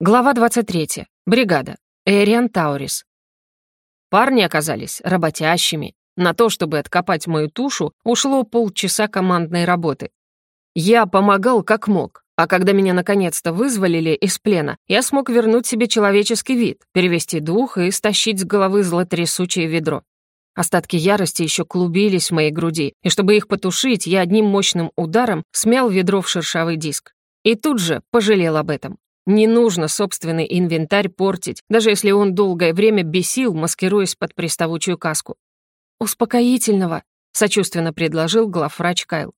Глава 23. Бригада. Эриан Таурис. Парни оказались работящими. На то, чтобы откопать мою тушу, ушло полчаса командной работы. Я помогал как мог, а когда меня наконец-то вызволили из плена, я смог вернуть себе человеческий вид, перевести дух и стащить с головы злотрясучее ведро. Остатки ярости еще клубились в моей груди, и чтобы их потушить, я одним мощным ударом смял ведро в шершавый диск. И тут же пожалел об этом. Не нужно собственный инвентарь портить, даже если он долгое время бесил, маскируясь под приставучую каску. «Успокоительного», — сочувственно предложил главврач Кайл.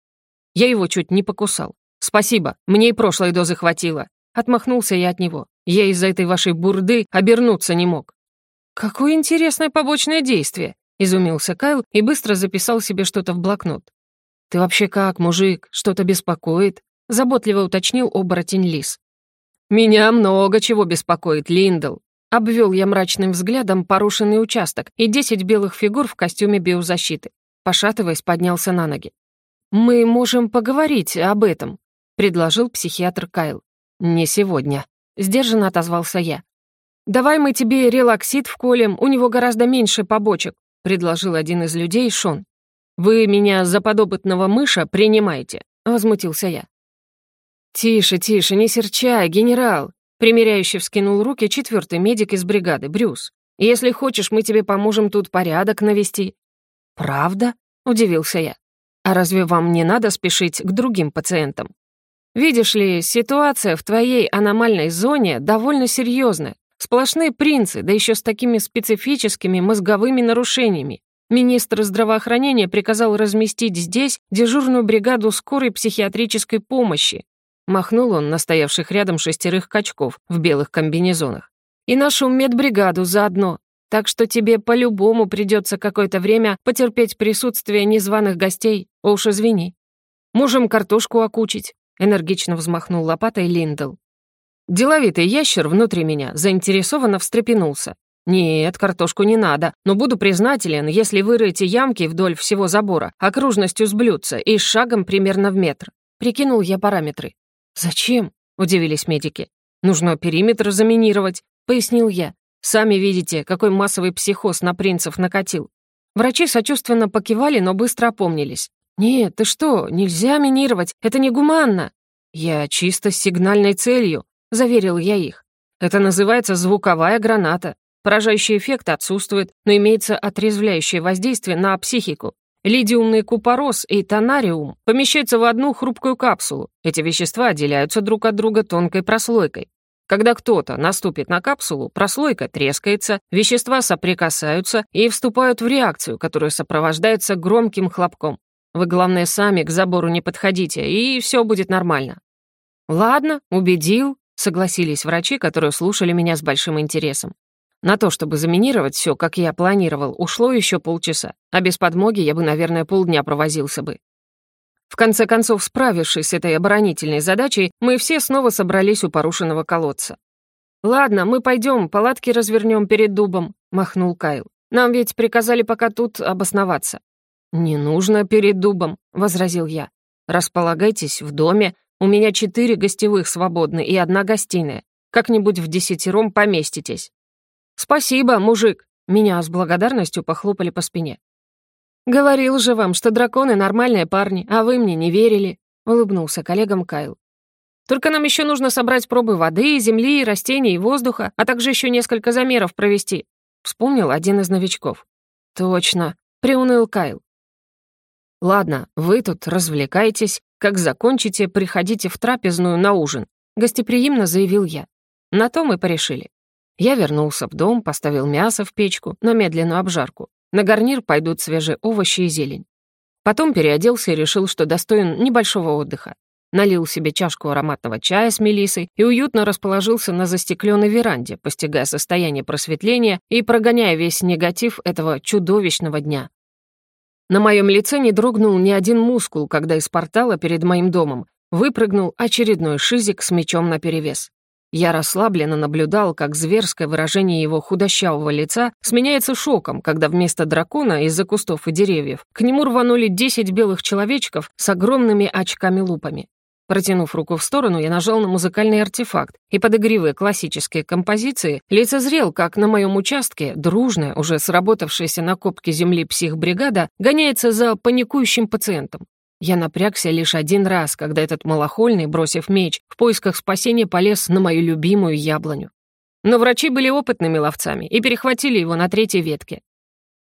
Я его чуть не покусал. «Спасибо, мне и прошлой дозы хватило». Отмахнулся я от него. Я из-за этой вашей бурды обернуться не мог. «Какое интересное побочное действие», — изумился Кайл и быстро записал себе что-то в блокнот. «Ты вообще как, мужик? Что-то беспокоит?» — заботливо уточнил оборотень Лис. «Меня много чего беспокоит, Линдл», — обвел я мрачным взглядом порушенный участок и десять белых фигур в костюме биозащиты. Пошатываясь, поднялся на ноги. «Мы можем поговорить об этом», — предложил психиатр Кайл. «Не сегодня», — сдержанно отозвался я. «Давай мы тебе релаксит вколем, у него гораздо меньше побочек», — предложил один из людей Шон. «Вы меня за подопытного мыша принимаете», — возмутился я. «Тише, тише, не серчай, генерал!» Примеряюще вскинул руки четвертый медик из бригады, Брюс. «Если хочешь, мы тебе поможем тут порядок навести». «Правда?» — удивился я. «А разве вам не надо спешить к другим пациентам? Видишь ли, ситуация в твоей аномальной зоне довольно серьезная. Сплошные принцы, да еще с такими специфическими мозговыми нарушениями. Министр здравоохранения приказал разместить здесь дежурную бригаду скорой психиатрической помощи, Махнул он на стоявших рядом шестерых качков в белых комбинезонах. «И нашу медбригаду заодно. Так что тебе по-любому придется какое-то время потерпеть присутствие незваных гостей. Уж извини. Можем картошку окучить», — энергично взмахнул лопатой Линдл. Деловитый ящер внутри меня заинтересованно встрепенулся. «Нет, картошку не надо, но буду признателен, если вырыете ямки вдоль всего забора, окружностью с блюдца и шагом примерно в метр». Прикинул я параметры. «Зачем?» — удивились медики. «Нужно периметр заминировать», — пояснил я. «Сами видите, какой массовый психоз на принцев накатил». Врачи сочувственно покивали, но быстро опомнились. «Нет, ты что, нельзя минировать, это негуманно!» «Я чисто с сигнальной целью», — заверил я их. «Это называется звуковая граната. Поражающий эффект отсутствует, но имеется отрезвляющее воздействие на психику. Лидиумный купорос и тонариум помещаются в одну хрупкую капсулу. Эти вещества отделяются друг от друга тонкой прослойкой. Когда кто-то наступит на капсулу, прослойка трескается, вещества соприкасаются и вступают в реакцию, которая сопровождается громким хлопком. Вы, главное, сами к забору не подходите, и все будет нормально. «Ладно, убедил», — согласились врачи, которые слушали меня с большим интересом. На то, чтобы заминировать все, как я планировал, ушло еще полчаса, а без подмоги я бы, наверное, полдня провозился бы. В конце концов, справившись с этой оборонительной задачей, мы все снова собрались у порушенного колодца. «Ладно, мы пойдем, палатки развернем перед дубом», — махнул Кайл. «Нам ведь приказали пока тут обосноваться». «Не нужно перед дубом», — возразил я. «Располагайтесь в доме, у меня четыре гостевых свободны и одна гостиная. Как-нибудь в десятером поместитесь». «Спасибо, мужик!» Меня с благодарностью похлопали по спине. «Говорил же вам, что драконы — нормальные парни, а вы мне не верили», — улыбнулся коллегам Кайл. «Только нам еще нужно собрать пробы воды, земли, растений и воздуха, а также еще несколько замеров провести», — вспомнил один из новичков. «Точно», — приуныл Кайл. «Ладно, вы тут развлекайтесь. Как закончите, приходите в трапезную на ужин», — гостеприимно заявил я. На то мы порешили. Я вернулся в дом, поставил мясо в печку на медленную обжарку. На гарнир пойдут свежие овощи и зелень. Потом переоделся и решил, что достоин небольшого отдыха. Налил себе чашку ароматного чая с мелисой и уютно расположился на застекленной веранде, постигая состояние просветления и прогоняя весь негатив этого чудовищного дня. На моем лице не дрогнул ни один мускул, когда из портала перед моим домом выпрыгнул очередной шизик с мечом наперевес. Я расслабленно наблюдал, как зверское выражение его худощавого лица сменяется шоком, когда вместо дракона из-за кустов и деревьев к нему рванули десять белых человечков с огромными очками-лупами. Протянув руку в сторону, я нажал на музыкальный артефакт, и под игривые классические композиции лицезрел, как на моем участке дружная, уже сработавшаяся на копке земли психбригада гоняется за паникующим пациентом. Я напрягся лишь один раз, когда этот малохольный, бросив меч, в поисках спасения полез на мою любимую яблоню. Но врачи были опытными ловцами и перехватили его на третьей ветке.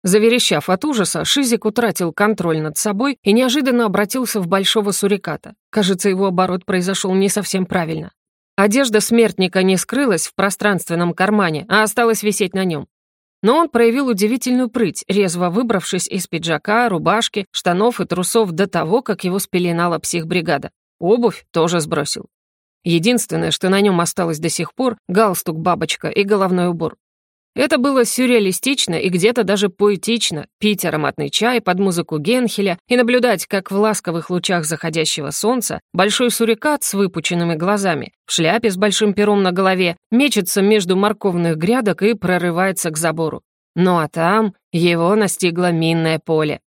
Заверещав от ужаса, Шизик утратил контроль над собой и неожиданно обратился в большого суриката. Кажется, его оборот произошел не совсем правильно. Одежда смертника не скрылась в пространственном кармане, а осталась висеть на нем. Но он проявил удивительную прыть, резво выбравшись из пиджака, рубашки, штанов и трусов до того, как его спеленала психбригада. Обувь тоже сбросил. Единственное, что на нем осталось до сих пор, галстук-бабочка и головной убор. Это было сюрреалистично и где-то даже поэтично пить ароматный чай под музыку Генхеля и наблюдать, как в ласковых лучах заходящего солнца большой сурикат с выпученными глазами, в шляпе с большим пером на голове, мечется между морковных грядок и прорывается к забору. Ну а там его настигло минное поле.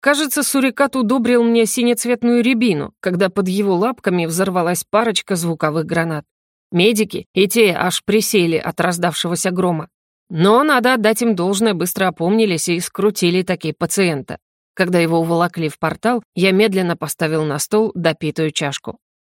Кажется, сурикат удобрил мне синецветную рябину, когда под его лапками взорвалась парочка звуковых гранат. Медики и те аж присели от раздавшегося грома. Но надо отдать им должное, быстро опомнились и скрутили такие пациента. Когда его уволокли в портал, я медленно поставил на стол допитую чашку.